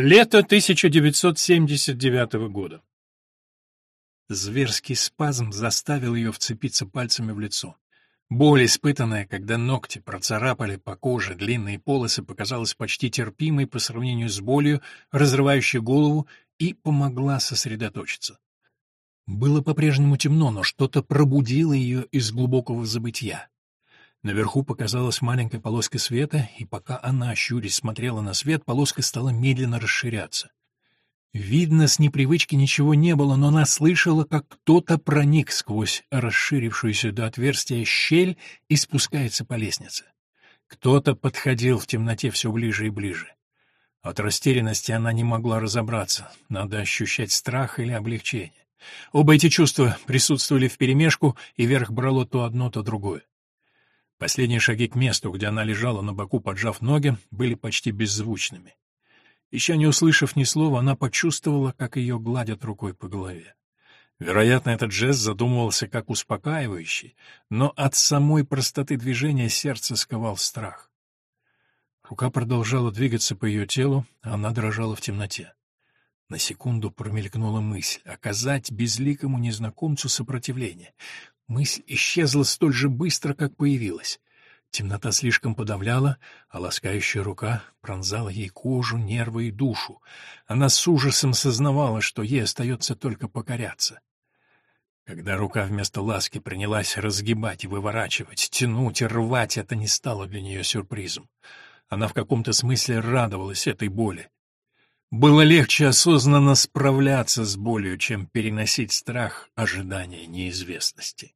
Лето 1979 года. Зверский спазм заставил ее вцепиться пальцами в лицо. Боль, испытанная, когда ногти процарапали по коже длинные полосы, показалась почти терпимой по сравнению с болью, разрывающей голову, и помогла сосредоточиться. Было по-прежнему темно, но что-то пробудило ее из глубокого забытья. Наверху показалась маленькая полоска света, и пока она, щурясь, смотрела на свет, полоска стала медленно расширяться. Видно, с непривычки ничего не было, но она слышала, как кто-то проник сквозь расширившуюся до отверстия щель и спускается по лестнице. Кто-то подходил в темноте все ближе и ближе. От растерянности она не могла разобраться, надо ощущать страх или облегчение. Оба эти чувства присутствовали вперемешку, и верх брало то одно, то другое. Последние шаги к месту, где она лежала на боку, поджав ноги, были почти беззвучными. Еще не услышав ни слова, она почувствовала, как ее гладят рукой по голове. Вероятно, этот жест задумывался как успокаивающий, но от самой простоты движения сердце сковал страх. Рука продолжала двигаться по ее телу, а она дрожала в темноте. На секунду промелькнула мысль — оказать безликому незнакомцу сопротивление. Мысль исчезла столь же быстро, как появилась. Темнота слишком подавляла, а ласкающая рука пронзала ей кожу, нервы и душу. Она с ужасом сознавала, что ей остается только покоряться. Когда рука вместо ласки принялась разгибать и выворачивать, тянуть и рвать, это не стало для нее сюрпризом. Она в каком-то смысле радовалась этой боли. Было легче осознанно справляться с болью, чем переносить страх ожидания неизвестности.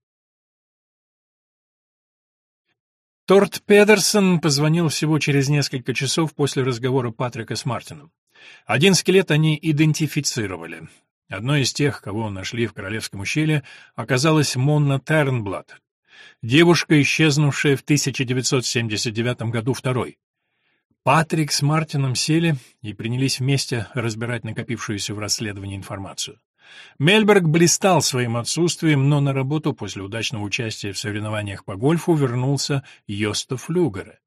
Торт Педерсон позвонил всего через несколько часов после разговора Патрика с Мартином. Один скелет они идентифицировали. Одной из тех, кого нашли в Королевском ущелье, оказалась Монна Тернблад, девушка, исчезнувшая в 1979 году второй. Патрик с Мартином сели и принялись вместе разбирать накопившуюся в расследовании информацию. Мельберг блистал своим отсутствием, но на работу после удачного участия в соревнованиях по гольфу вернулся Йоста Флюгера.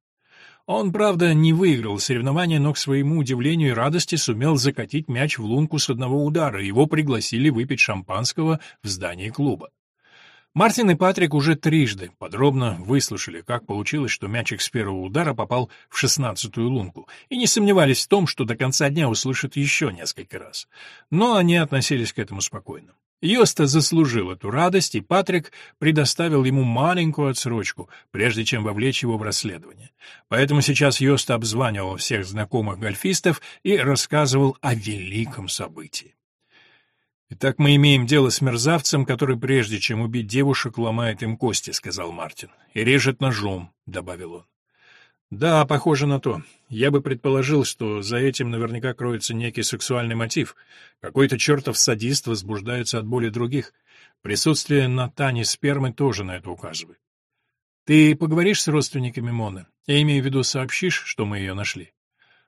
Он, правда, не выиграл соревнования, но к своему удивлению и радости сумел закатить мяч в лунку с одного удара, его пригласили выпить шампанского в здании клуба. Мартин и Патрик уже трижды подробно выслушали, как получилось, что мячик с первого удара попал в шестнадцатую лунку, и не сомневались в том, что до конца дня услышат еще несколько раз. Но они относились к этому спокойно. Йоста заслужил эту радость, и Патрик предоставил ему маленькую отсрочку, прежде чем вовлечь его в расследование. Поэтому сейчас Йоста обзванивал всех знакомых гольфистов и рассказывал о великом событии. «Итак, мы имеем дело с мерзавцем, который прежде чем убить девушек, ломает им кости», — сказал Мартин. «И режет ножом», — добавил он. «Да, похоже на то. Я бы предположил, что за этим наверняка кроется некий сексуальный мотив. Какой-то чертов садист возбуждается от боли других. Присутствие на Тане спермы тоже на это указывает. Ты поговоришь с родственниками Моны? Я имею в виду, сообщишь, что мы ее нашли?»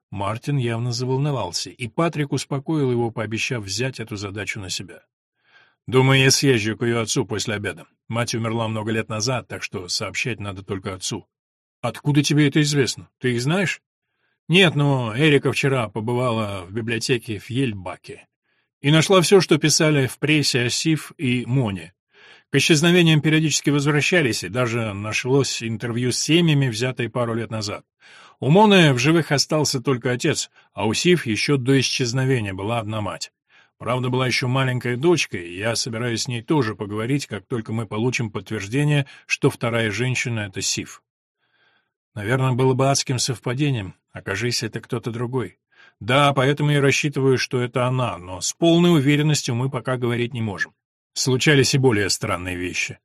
Мартин явно заволновался, и Патрик успокоил его, пообещав взять эту задачу на себя. «Думаю, я съезжу к ее отцу после обеда. Мать умерла много лет назад, так что сообщать надо только отцу». «Откуда тебе это известно? Ты их знаешь?» «Нет, но Эрика вчера побывала в библиотеке в Ельбаке и нашла все, что писали в прессе о Сив и Моне. К исчезновениям периодически возвращались, и даже нашлось интервью с семьями, взятое пару лет назад. У Моны в живых остался только отец, а у Сив еще до исчезновения была одна мать. Правда, была еще маленькая дочка, и я собираюсь с ней тоже поговорить, как только мы получим подтверждение, что вторая женщина — это Сив. Наверное, было бы адским совпадением, окажись это кто-то другой. Да, поэтому я рассчитываю, что это она, но с полной уверенностью мы пока говорить не можем. Случались и более странные вещи.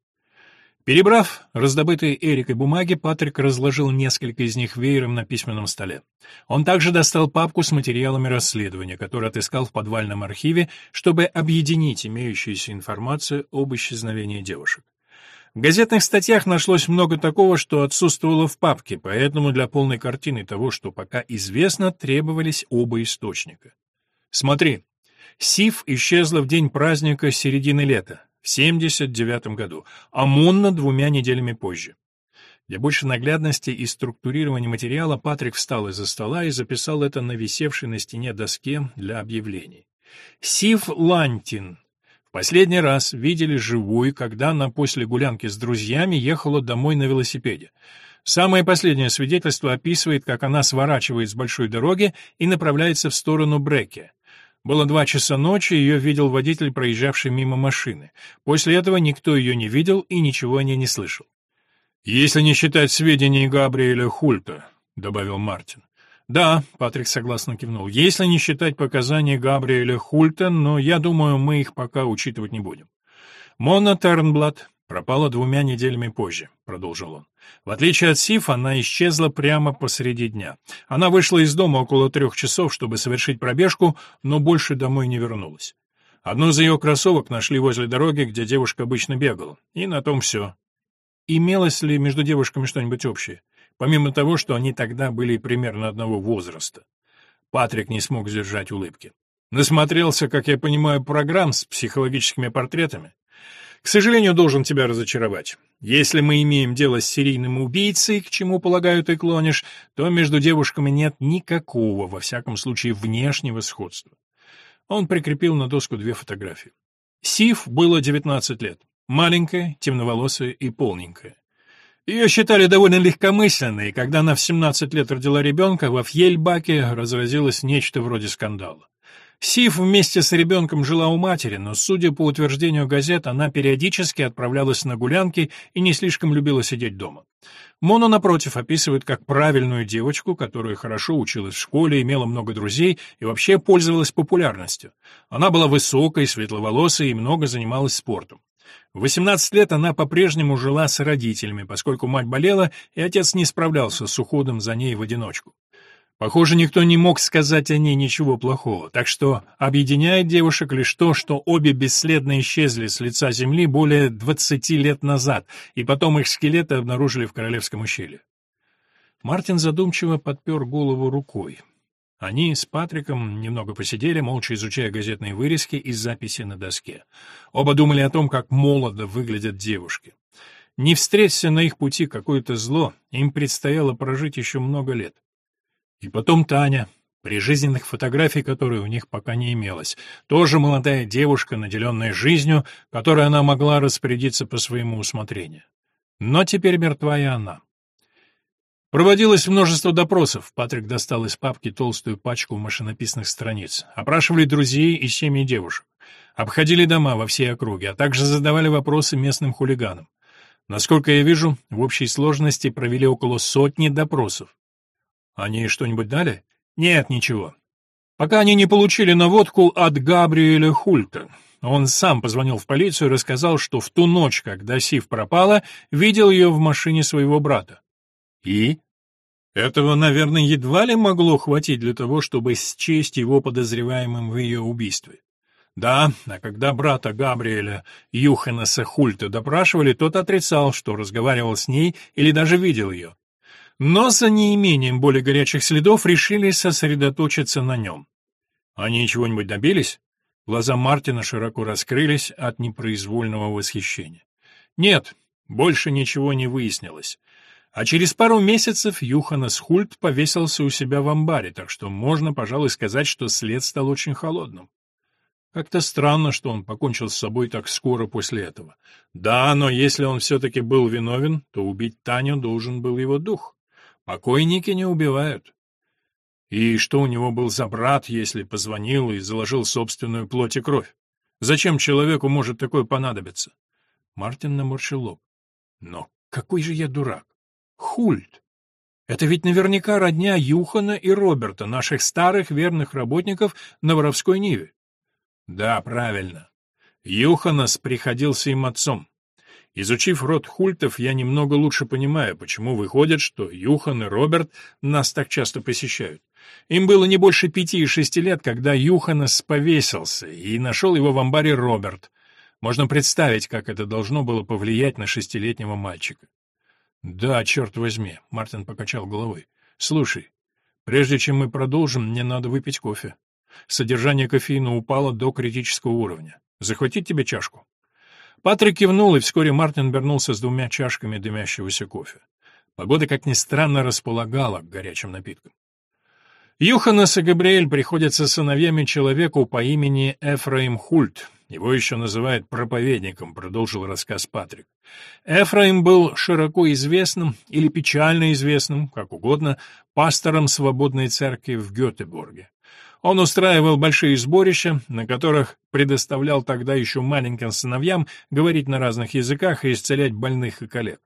Перебрав раздобытые Эрикой бумаги, Патрик разложил несколько из них веером на письменном столе. Он также достал папку с материалами расследования, который отыскал в подвальном архиве, чтобы объединить имеющуюся информацию об исчезновении девушек. В газетных статьях нашлось много такого, что отсутствовало в папке, поэтому для полной картины того, что пока известно, требовались оба источника. Смотри, Сив исчезла в день праздника середины лета, в 79 году, а Монна двумя неделями позже. Для большей наглядности и структурирования материала Патрик встал из-за стола и записал это на висевшей на стене доске для объявлений. Сив Лантин. В последний раз видели живую, когда она после гулянки с друзьями ехала домой на велосипеде. Самое последнее свидетельство описывает, как она сворачивает с большой дороги и направляется в сторону Бреке. Было два часа ночи, ее видел водитель, проезжавший мимо машины. После этого никто ее не видел и ничего о ней не слышал. «Если не считать сведений Габриэля Хульта», — добавил Мартин. «Да», — Патрик согласно кивнул, — «если не считать показаний Габриэля Хульта, но я думаю, мы их пока учитывать не будем». «Мона Тернблат пропала двумя неделями позже», — продолжил он. «В отличие от Сиф, она исчезла прямо посреди дня. Она вышла из дома около трех часов, чтобы совершить пробежку, но больше домой не вернулась. Одну из ее кроссовок нашли возле дороги, где девушка обычно бегала. И на том все. Имелось ли между девушками что-нибудь общее? Помимо того, что они тогда были примерно одного возраста. Патрик не смог сдержать улыбки. Насмотрелся, как я понимаю, программ с психологическими портретами. К сожалению, должен тебя разочаровать. Если мы имеем дело с серийным убийцей, к чему, полагаю, ты клонишь, то между девушками нет никакого, во всяком случае, внешнего сходства. Он прикрепил на доску две фотографии. Сив было 19 лет. Маленькая, темноволосая и полненькая. Ее считали довольно легкомысленной, и когда она в 17 лет родила ребенка, во Фьельбаке разразилось нечто вроде скандала. Сив вместе с ребенком жила у матери, но, судя по утверждению газет, она периодически отправлялась на гулянки и не слишком любила сидеть дома. Моно, напротив, описывает как правильную девочку, которая хорошо училась в школе, имела много друзей и вообще пользовалась популярностью. Она была высокой, светловолосой и много занималась спортом. В 18 лет она по-прежнему жила с родителями, поскольку мать болела, и отец не справлялся с уходом за ней в одиночку. Похоже, никто не мог сказать о ней ничего плохого, так что объединяет девушек лишь то, что обе бесследно исчезли с лица земли более 20 лет назад, и потом их скелеты обнаружили в Королевском ущелье. Мартин задумчиво подпер голову рукой. Они с Патриком немного посидели, молча изучая газетные вырезки и записи на доске. Оба думали о том, как молодо выглядят девушки. Не встреться на их пути какое-то зло, им предстояло прожить еще много лет. И потом Таня, при жизненных фотографий которой у них пока не имелось, тоже молодая девушка, наделенная жизнью, которой она могла распорядиться по своему усмотрению. Но теперь мертва и она. Проводилось множество допросов. Патрик достал из папки толстую пачку машинописных страниц. Опрашивали друзей и семьи девушек. Обходили дома во всей округе, а также задавали вопросы местным хулиганам. Насколько я вижу, в общей сложности провели около сотни допросов. Они что-нибудь дали? Нет, ничего. Пока они не получили наводку от Габриэля Хульта. Он сам позвонил в полицию и рассказал, что в ту ночь, когда Сив пропала, видел ее в машине своего брата. И? Этого, наверное, едва ли могло хватить для того, чтобы счесть его подозреваемым в ее убийстве. Да, а когда брата Габриэля Юханаса Хульта допрашивали, тот отрицал, что разговаривал с ней или даже видел ее. Но за неимением более горячих следов решили сосредоточиться на нем. Они чего-нибудь добились? Глаза Мартина широко раскрылись от непроизвольного восхищения. Нет, больше ничего не выяснилось. А через пару месяцев Юханас Хульт повесился у себя в амбаре, так что можно, пожалуй, сказать, что след стал очень холодным. Как-то странно, что он покончил с собой так скоро после этого. Да, но если он все-таки был виновен, то убить Таню должен был его дух. Покойники не убивают. И что у него был за брат, если позвонил и заложил собственную плоть и кровь? Зачем человеку может такое понадобиться? Мартин наморщил лоб. Но какой же я дурак! Хульт. Это ведь наверняка родня Юхана и Роберта, наших старых верных работников на воровской Ниве. Да, правильно. Юханас приходился им отцом. Изучив род Хультов, я немного лучше понимаю, почему выходит, что Юхан и Роберт нас так часто посещают. Им было не больше пяти и шести лет, когда Юханас повесился, и нашел его в амбаре Роберт. Можно представить, как это должно было повлиять на шестилетнего мальчика. «Да, черт возьми», — Мартин покачал головой. «Слушай, прежде чем мы продолжим, мне надо выпить кофе. Содержание кофеина упало до критического уровня. Захватить тебе чашку?» Патрик кивнул, и вскоре Мартин вернулся с двумя чашками дымящегося кофе. Погода, как ни странно, располагала к горячим напиткам. Юханес и Габриэль приходятся сыновьями человеку по имени Эфраим Хульт. Его еще называют проповедником, продолжил рассказ Патрик. Эфраим был широко известным или печально известным, как угодно, пастором свободной церкви в Гетеборге. Он устраивал большие сборища, на которых предоставлял тогда еще маленьким сыновьям говорить на разных языках и исцелять больных и коллег.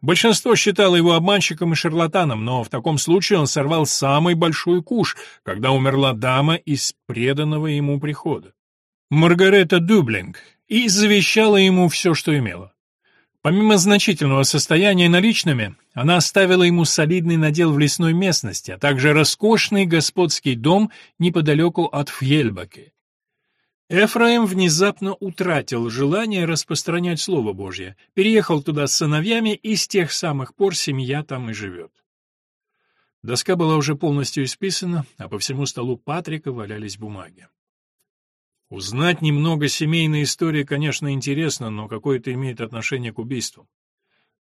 Большинство считало его обманщиком и шарлатаном, но в таком случае он сорвал самый большой куш, когда умерла дама из преданного ему прихода. Маргарета Дублинг, и завещала ему все, что имела. Помимо значительного состояния наличными, она оставила ему солидный надел в лесной местности, а также роскошный господский дом неподалеку от Фьельбаки. Эфраим внезапно утратил желание распространять Слово Божье, переехал туда с сыновьями, и с тех самых пор семья там и живет. Доска была уже полностью исписана, а по всему столу Патрика валялись бумаги. Узнать немного семейной истории, конечно, интересно, но какое это имеет отношение к убийству?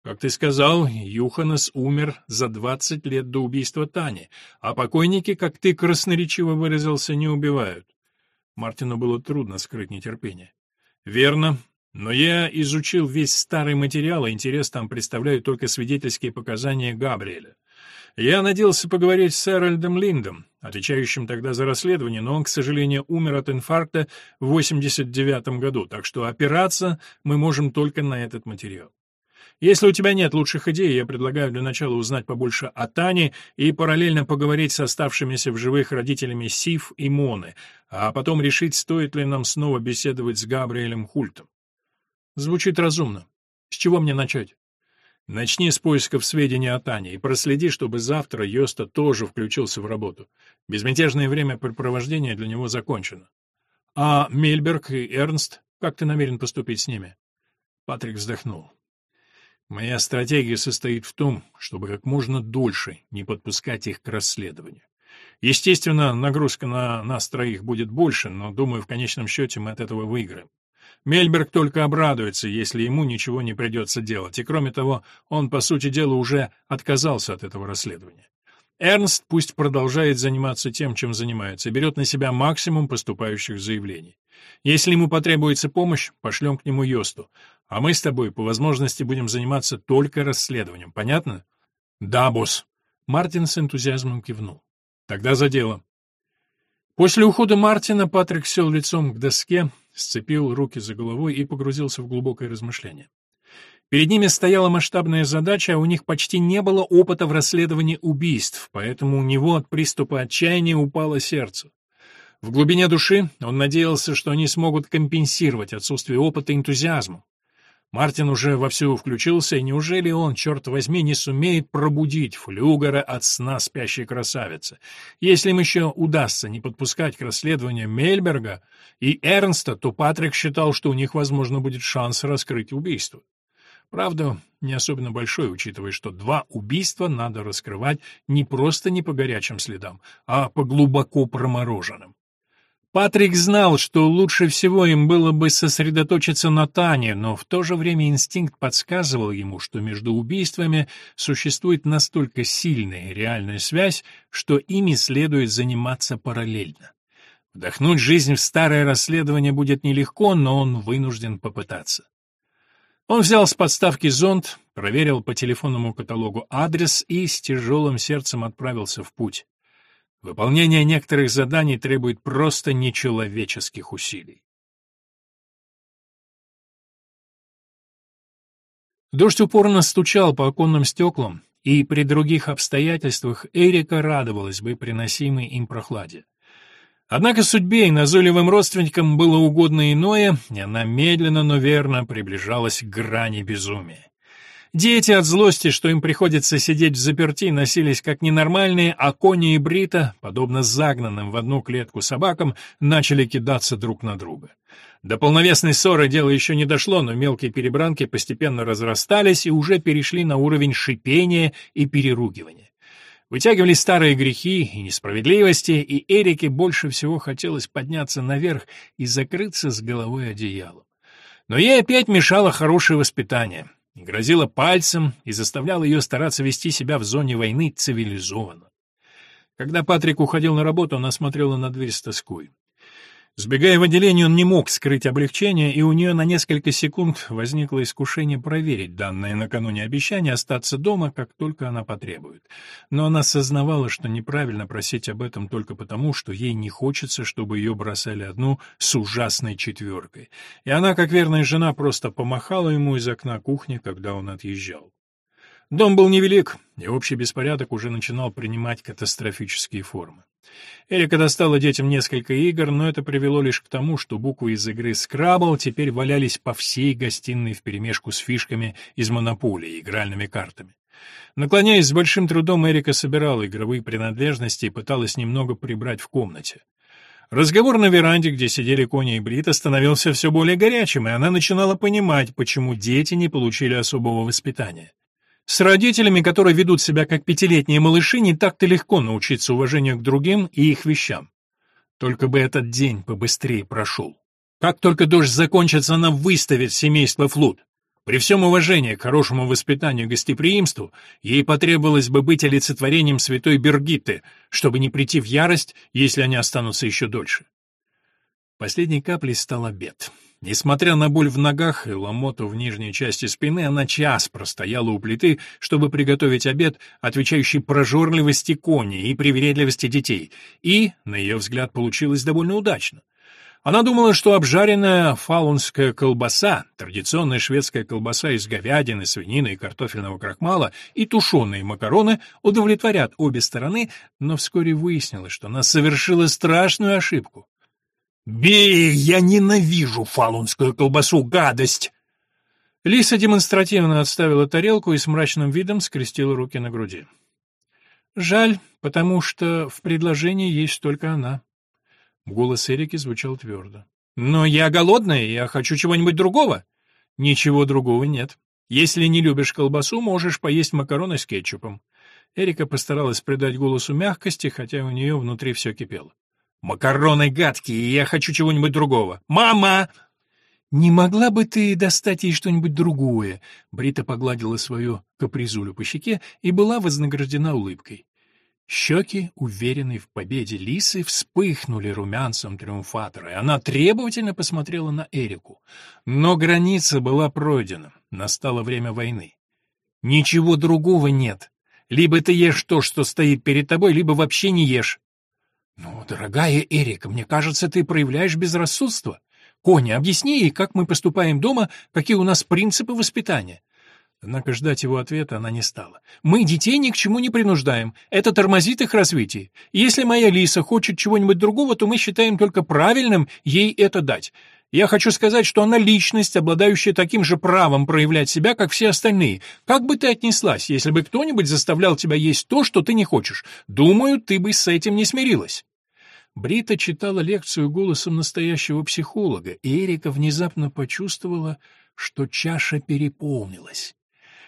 Как ты сказал, Юханес умер за двадцать лет до убийства Тани, а покойники, как ты красноречиво выразился, не убивают. Мартину было трудно скрыть нетерпение. Верно, но я изучил весь старый материал, и интерес там представляют только свидетельские показания Габриэля. Я надеялся поговорить с Эральдом Линдом, отвечающим тогда за расследование, но он, к сожалению, умер от инфаркта в 89 году, так что опираться мы можем только на этот материал. Если у тебя нет лучших идей, я предлагаю для начала узнать побольше о Тане и параллельно поговорить с оставшимися в живых родителями Сив и Моны, а потом решить, стоит ли нам снова беседовать с Габриэлем Хультом. Звучит разумно. С чего мне начать? Начни с поисков сведений о Тане и проследи, чтобы завтра Йоста тоже включился в работу. Безмятежное времяпрепровождение для него закончено. А Мельберг и Эрнст, как ты намерен поступить с ними? Патрик вздохнул. Моя стратегия состоит в том, чтобы как можно дольше не подпускать их к расследованию. Естественно, нагрузка на нас троих будет больше, но, думаю, в конечном счете мы от этого выиграем. Мельберг только обрадуется, если ему ничего не придется делать, и кроме того, он, по сути дела, уже отказался от этого расследования. Эрнст пусть продолжает заниматься тем, чем занимается, берет на себя максимум поступающих заявлений. Если ему потребуется помощь, пошлем к нему Йосту, а мы с тобой по возможности будем заниматься только расследованием, понятно? Да, босс. Мартин с энтузиазмом кивнул. Тогда за дело. После ухода Мартина Патрик сел лицом к доске, сцепил руки за головой и погрузился в глубокое размышление. Перед ними стояла масштабная задача, а у них почти не было опыта в расследовании убийств, поэтому у него от приступа отчаяния упало сердце. В глубине души он надеялся, что они смогут компенсировать отсутствие опыта энтузиазмом. Мартин уже вовсю включился, и неужели он, черт возьми, не сумеет пробудить флюгера от сна спящей красавицы? Если им еще удастся не подпускать к расследованию Мельберга и Эрнста, то Патрик считал, что у них, возможно, будет шанс раскрыть убийство. Правда, не особенно большой, учитывая, что два убийства надо раскрывать не просто не по горячим следам, а по глубоко промороженным. Патрик знал, что лучше всего им было бы сосредоточиться на Тане, но в то же время инстинкт подсказывал ему, что между убийствами существует настолько сильная реальная связь, что ими следует заниматься параллельно. Вдохнуть жизнь в старое расследование будет нелегко, но он вынужден попытаться. Он взял с подставки зонт, проверил по телефонному каталогу адрес и с тяжелым сердцем отправился в путь. Выполнение некоторых заданий требует просто нечеловеческих усилий. Дождь упорно стучал по оконным стеклам, и при других обстоятельствах Эрика радовалась бы приносимой им прохладе. Однако судьбе и назойливым родственникам было угодно иное, и она медленно, но верно приближалась к грани безумия. Дети от злости, что им приходится сидеть в заперти, носились как ненормальные, а Кони и Брита, подобно загнанным в одну клетку собакам, начали кидаться друг на друга. До полновесной ссоры дело еще не дошло, но мелкие перебранки постепенно разрастались и уже перешли на уровень шипения и переругивания. Вытягивали старые грехи и несправедливости, и Эрике больше всего хотелось подняться наверх и закрыться с головой одеялом. Но ей опять мешало хорошее воспитание. Грозила пальцем и заставляла ее стараться вести себя в зоне войны цивилизованно. Когда Патрик уходил на работу, она смотрела на дверь с тоской. Сбегая в отделение, он не мог скрыть облегчение, и у нее на несколько секунд возникло искушение проверить данное накануне обещание остаться дома, как только она потребует. Но она сознавала, что неправильно просить об этом только потому, что ей не хочется, чтобы ее бросали одну с ужасной четверкой. И она, как верная жена, просто помахала ему из окна кухни, когда он отъезжал. Дом был невелик, и общий беспорядок уже начинал принимать катастрофические формы. Эрика достала детям несколько игр, но это привело лишь к тому, что буквы из игры «Скрабл» теперь валялись по всей гостиной вперемешку с фишками из «Монополии» игральными картами. Наклоняясь с большим трудом, Эрика собирала игровые принадлежности и пыталась немного прибрать в комнате. Разговор на веранде, где сидели Кони и Брита, становился все более горячим, и она начинала понимать, почему дети не получили особого воспитания. С родителями, которые ведут себя как пятилетние малыши, не так-то легко научиться уважению к другим и их вещам. Только бы этот день побыстрее прошел. Как только дождь закончится, она выставит семейство Флут. При всем уважении к хорошему воспитанию и гостеприимству, ей потребовалось бы быть олицетворением святой Бергитты, чтобы не прийти в ярость, если они останутся еще дольше. Последней каплей стал обед. Несмотря на боль в ногах и ломоту в нижней части спины, она час простояла у плиты, чтобы приготовить обед, отвечающий прожорливости кони и привередливости детей, и, на ее взгляд, получилось довольно удачно. Она думала, что обжаренная фаунская колбаса, традиционная шведская колбаса из говядины, свинины и картофельного крахмала и тушеные макароны удовлетворят обе стороны, но вскоре выяснилось, что она совершила страшную ошибку. «Бей! Я ненавижу фалунскую колбасу, гадость!» Лиса демонстративно отставила тарелку и с мрачным видом скрестила руки на груди. «Жаль, потому что в предложении есть только она». Голос Эрики звучал твердо. «Но я голодная, я хочу чего-нибудь другого». «Ничего другого нет. Если не любишь колбасу, можешь поесть макароны с кетчупом». Эрика постаралась придать голосу мягкости, хотя у нее внутри все кипело. Макароны гадкие, я хочу чего-нибудь другого. Мама! Не могла бы ты достать ей что-нибудь другое? Брита погладила свою капризулю по щеке и была вознаграждена улыбкой. Щеки, уверенные в победе Лисы, вспыхнули румянцем триумфатора, и она требовательно посмотрела на Эрику. Но граница была пройдена, настало время войны. Ничего другого нет. Либо ты ешь то, что стоит перед тобой, либо вообще не ешь. «Ну, дорогая Эрика, мне кажется, ты проявляешь безрассудство. Коня, объясни ей, как мы поступаем дома, какие у нас принципы воспитания». Однако ждать его ответа она не стала. «Мы детей ни к чему не принуждаем. Это тормозит их развитие. Если моя Лиса хочет чего-нибудь другого, то мы считаем только правильным ей это дать. Я хочу сказать, что она личность, обладающая таким же правом проявлять себя, как все остальные. Как бы ты отнеслась, если бы кто-нибудь заставлял тебя есть то, что ты не хочешь? Думаю, ты бы с этим не смирилась». Брита читала лекцию голосом настоящего психолога, и Эрика внезапно почувствовала, что чаша переполнилась.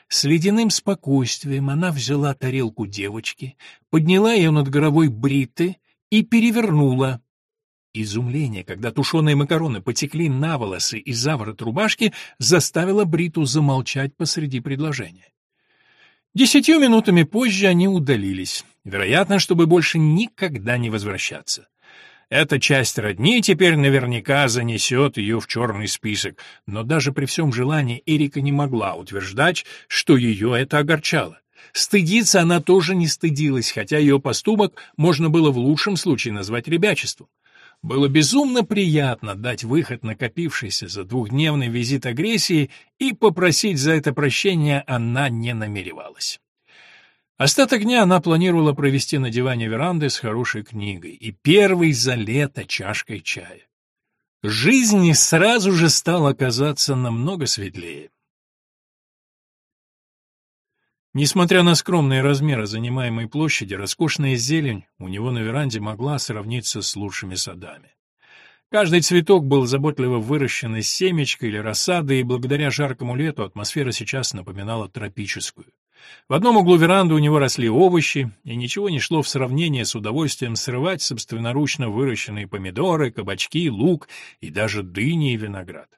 С ледяным спокойствием она взяла тарелку девочки, подняла ее над головой Бриты и перевернула, Изумление, когда тушеные макароны потекли на волосы и за ворот рубашки, заставило Бриту замолчать посреди предложения. Десятью минутами позже они удалились, вероятно, чтобы больше никогда не возвращаться. Эта часть родни теперь наверняка занесет ее в черный список, но даже при всем желании Эрика не могла утверждать, что ее это огорчало. Стыдиться она тоже не стыдилась, хотя ее поступок можно было в лучшем случае назвать ребячеством. Было безумно приятно дать выход накопившейся за двухдневный визит агрессии, и попросить за это прощения она не намеревалась. Остаток дня она планировала провести на диване веранды с хорошей книгой и первой за лето чашкой чая. Жизнь сразу же стала казаться намного светлее. Несмотря на скромные размеры занимаемой площади, роскошная зелень у него на веранде могла сравниться с лучшими садами. Каждый цветок был заботливо выращен из семечка или рассады, и благодаря жаркому лету атмосфера сейчас напоминала тропическую. В одном углу веранды у него росли овощи, и ничего не шло в сравнение с удовольствием срывать собственноручно выращенные помидоры, кабачки, лук и даже дыни и виноград.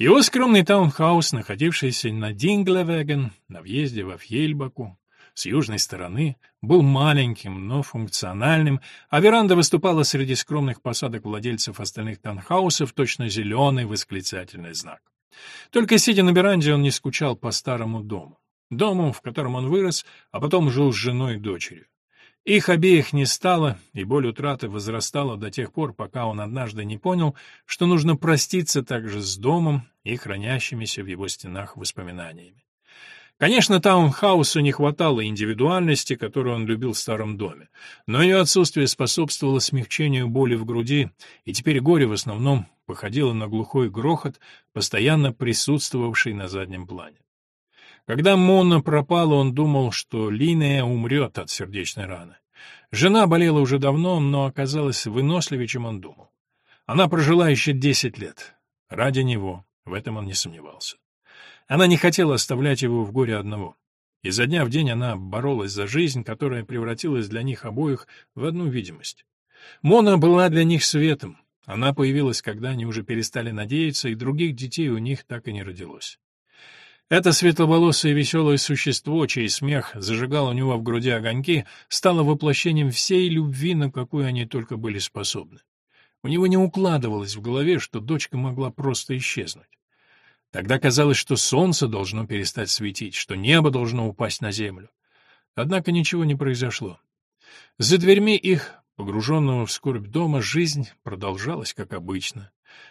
Его скромный таунхаус, находившийся на Динглевеген, на въезде во Фьельбаку, с южной стороны, был маленьким, но функциональным, а веранда выступала среди скромных посадок владельцев остальных таунхаусов точно зеленый восклицательный знак. Только сидя на веранде, он не скучал по старому дому. Дому, в котором он вырос, а потом жил с женой и дочерью. Их обеих не стало, и боль утраты возрастала до тех пор, пока он однажды не понял, что нужно проститься также с домом и хранящимися в его стенах воспоминаниями. Конечно, таунхаусу не хватало индивидуальности, которую он любил в старом доме, но ее отсутствие способствовало смягчению боли в груди, и теперь горе в основном походило на глухой грохот, постоянно присутствовавший на заднем плане. Когда Мона пропала, он думал, что Линия умрет от сердечной раны. Жена болела уже давно, но оказалась выносливее, чем он думал. Она прожила еще десять лет. Ради него, в этом он не сомневался. Она не хотела оставлять его в горе одного. Изо дня в день она боролась за жизнь, которая превратилась для них обоих в одну видимость. Мона была для них светом. Она появилась, когда они уже перестали надеяться, и других детей у них так и не родилось. Это светловолосое веселое существо, чей смех зажигал у него в груди огоньки, стало воплощением всей любви, на какую они только были способны. У него не укладывалось в голове, что дочка могла просто исчезнуть. Тогда казалось, что солнце должно перестать светить, что небо должно упасть на землю. Однако ничего не произошло. За дверьми их, погруженного в скорбь дома, жизнь продолжалась, как обычно.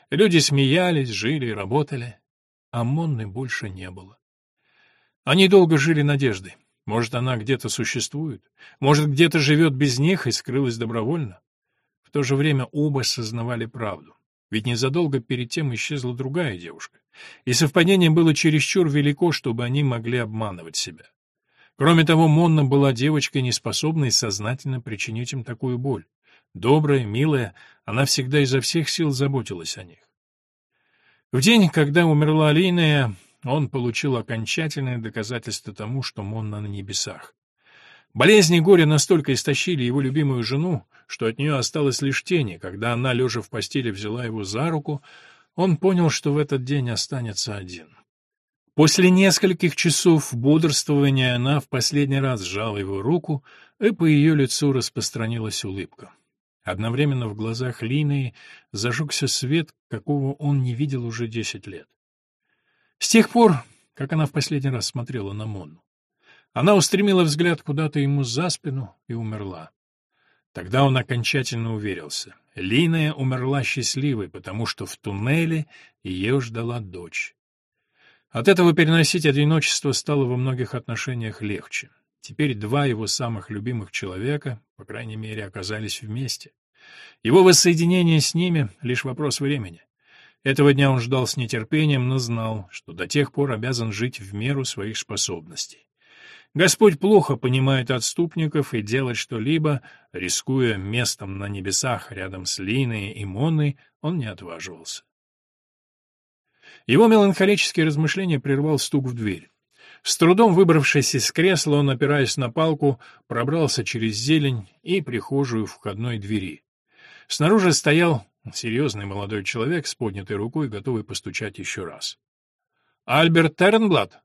Люди смеялись, жили и работали а Монны больше не было. Они долго жили надеждой. Может, она где-то существует? Может, где-то живет без них и скрылась добровольно? В то же время оба сознавали правду. Ведь незадолго перед тем исчезла другая девушка. И совпадение было чересчур велико, чтобы они могли обманывать себя. Кроме того, Монна была девочкой, неспособной сознательно причинить им такую боль. Добрая, милая, она всегда изо всех сил заботилась о них. В день, когда умерла Линия, он получил окончательное доказательство тому, что Монна на небесах. Болезни и горе настолько истощили его любимую жену, что от нее осталось лишь тени. Когда она, лежа в постели, взяла его за руку, он понял, что в этот день останется один. После нескольких часов бодрствования она в последний раз сжала его руку, и по ее лицу распространилась улыбка. Одновременно в глазах Лины зажегся свет, какого он не видел уже десять лет. С тех пор, как она в последний раз смотрела на Монну, она устремила взгляд куда-то ему за спину и умерла. Тогда он окончательно уверился. Линая умерла счастливой, потому что в туннеле ее ждала дочь. От этого переносить одиночество стало во многих отношениях легче. Теперь два его самых любимых человека, по крайней мере, оказались вместе. Его воссоединение с ними — лишь вопрос времени. Этого дня он ждал с нетерпением, но знал, что до тех пор обязан жить в меру своих способностей. Господь плохо понимает отступников, и делать что-либо, рискуя местом на небесах рядом с Линой и Монной, он не отваживался. Его меланхолические размышления прервал стук в дверь. С трудом выбравшись из кресла, он, опираясь на палку, пробрался через зелень и прихожую входной двери. Снаружи стоял серьезный молодой человек с поднятой рукой, готовый постучать еще раз. «Альберт Тернблат?»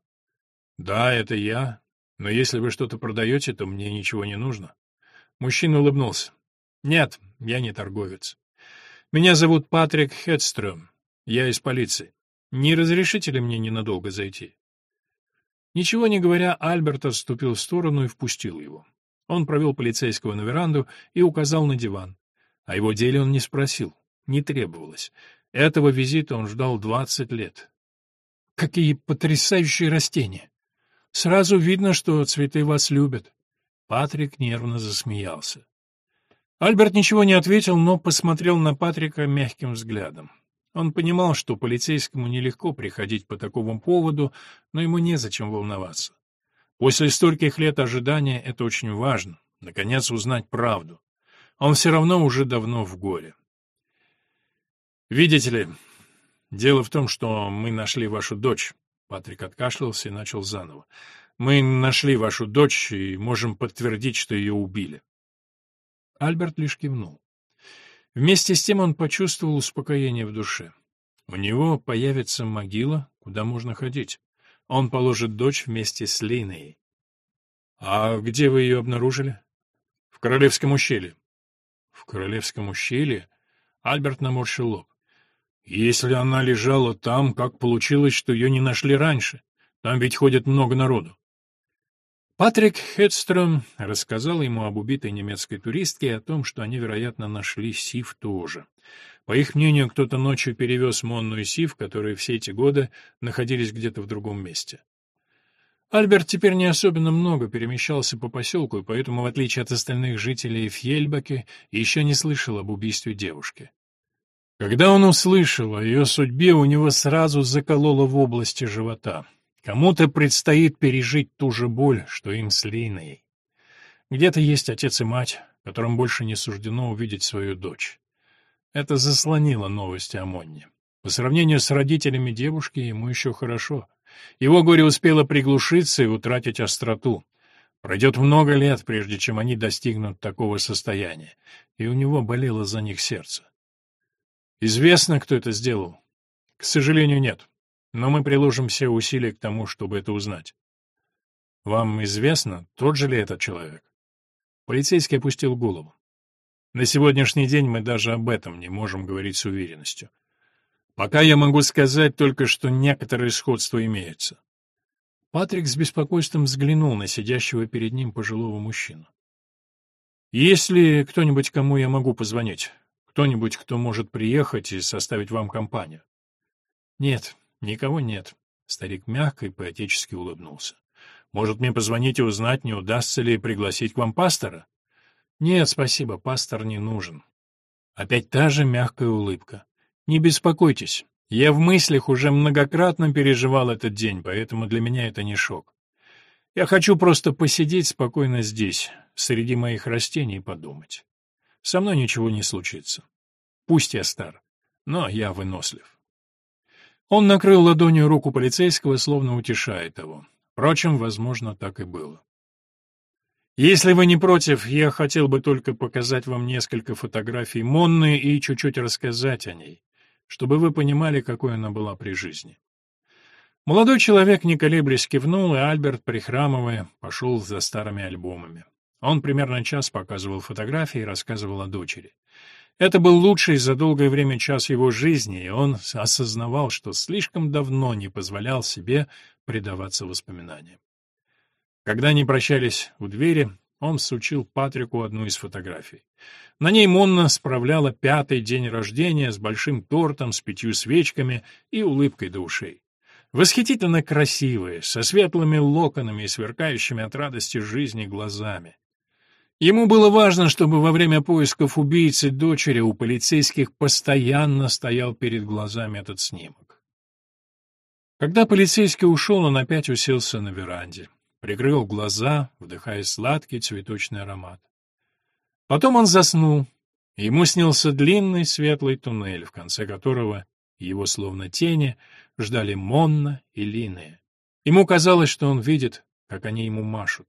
«Да, это я. Но если вы что-то продаете, то мне ничего не нужно». Мужчина улыбнулся. «Нет, я не торговец. Меня зовут Патрик Хедстрöm. Я из полиции. Не разрешите ли мне ненадолго зайти?» Ничего не говоря, Альберт отступил в сторону и впустил его. Он провел полицейского на веранду и указал на диван. О его деле он не спросил, не требовалось. Этого визита он ждал двадцать лет. Какие потрясающие растения! Сразу видно, что цветы вас любят. Патрик нервно засмеялся. Альберт ничего не ответил, но посмотрел на Патрика мягким взглядом. Он понимал, что полицейскому нелегко приходить по такому поводу, но ему незачем волноваться. После стольких лет ожидания это очень важно, наконец узнать правду. Он все равно уже давно в горе. «Видите ли, дело в том, что мы нашли вашу дочь». Патрик откашлялся и начал заново. «Мы нашли вашу дочь и можем подтвердить, что ее убили». Альберт лишь кивнул. Вместе с тем он почувствовал успокоение в душе. У него появится могила, куда можно ходить. Он положит дочь вместе с Линой. А где вы ее обнаружили? В Королевском ущелье. В Королевском ущелье? Альберт наморщил лоб. Если она лежала там, как получилось, что ее не нашли раньше? Там ведь ходит много народу. Патрик Хедстром рассказал ему об убитой немецкой туристке и о том, что они, вероятно, нашли Сив тоже. По их мнению, кто-то ночью перевез Монну и Сив, которые все эти годы находились где-то в другом месте. Альберт теперь не особенно много перемещался по поселку, и поэтому, в отличие от остальных жителей Фьельбаке, еще не слышал об убийстве девушки. Когда он услышал о ее судьбе, у него сразу закололо в области живота. Кому-то предстоит пережить ту же боль, что им с Линой. Где-то есть отец и мать, которым больше не суждено увидеть свою дочь. Это заслонило новости о Монне. По сравнению с родителями девушки ему еще хорошо. Его горе успело приглушиться и утратить остроту. Пройдет много лет, прежде чем они достигнут такого состояния, и у него болело за них сердце. Известно, кто это сделал? К сожалению, нет. Но мы приложим все усилия к тому, чтобы это узнать. Вам известно, тот же ли этот человек? Полицейский опустил голову. На сегодняшний день мы даже об этом не можем говорить с уверенностью. Пока я могу сказать только, что некоторые сходства имеются. Патрик с беспокойством взглянул на сидящего перед ним пожилого мужчину. «Есть ли кто-нибудь, кому я могу позвонить? Кто-нибудь, кто может приехать и составить вам компанию?» «Нет, никого нет», — старик мягко и поотечески улыбнулся. «Может, мне позвонить и узнать, не удастся ли пригласить к вам пастора?» «Нет, спасибо, пастор не нужен». Опять та же мягкая улыбка. «Не беспокойтесь, я в мыслях уже многократно переживал этот день, поэтому для меня это не шок. Я хочу просто посидеть спокойно здесь, среди моих растений, и подумать. Со мной ничего не случится. Пусть я стар, но я вынослив». Он накрыл ладонью руку полицейского, словно утешая его. Впрочем, возможно, так и было. Если вы не против, я хотел бы только показать вам несколько фотографий Монны и чуть-чуть рассказать о ней, чтобы вы понимали, какой она была при жизни. Молодой человек, не колеблясь, кивнул, и Альберт, прихрамывая, пошел за старыми альбомами. Он примерно час показывал фотографии и рассказывал о дочери. Это был лучший за долгое время час его жизни, и он осознавал, что слишком давно не позволял себе предаваться воспоминаниям. Когда они прощались у двери, он сучил Патрику одну из фотографий. На ней Монна справляла пятый день рождения с большим тортом, с пятью свечками и улыбкой до ушей. Восхитительно красивая, со светлыми локонами и сверкающими от радости жизни глазами. Ему было важно, чтобы во время поисков убийцы дочери у полицейских постоянно стоял перед глазами этот снимок. Когда полицейский ушел, он опять уселся на веранде прикрыл глаза, вдыхая сладкий цветочный аромат. Потом он заснул. Ему снился длинный светлый туннель, в конце которого его словно тени ждали Монна и Линия. Ему казалось, что он видит, как они ему машут.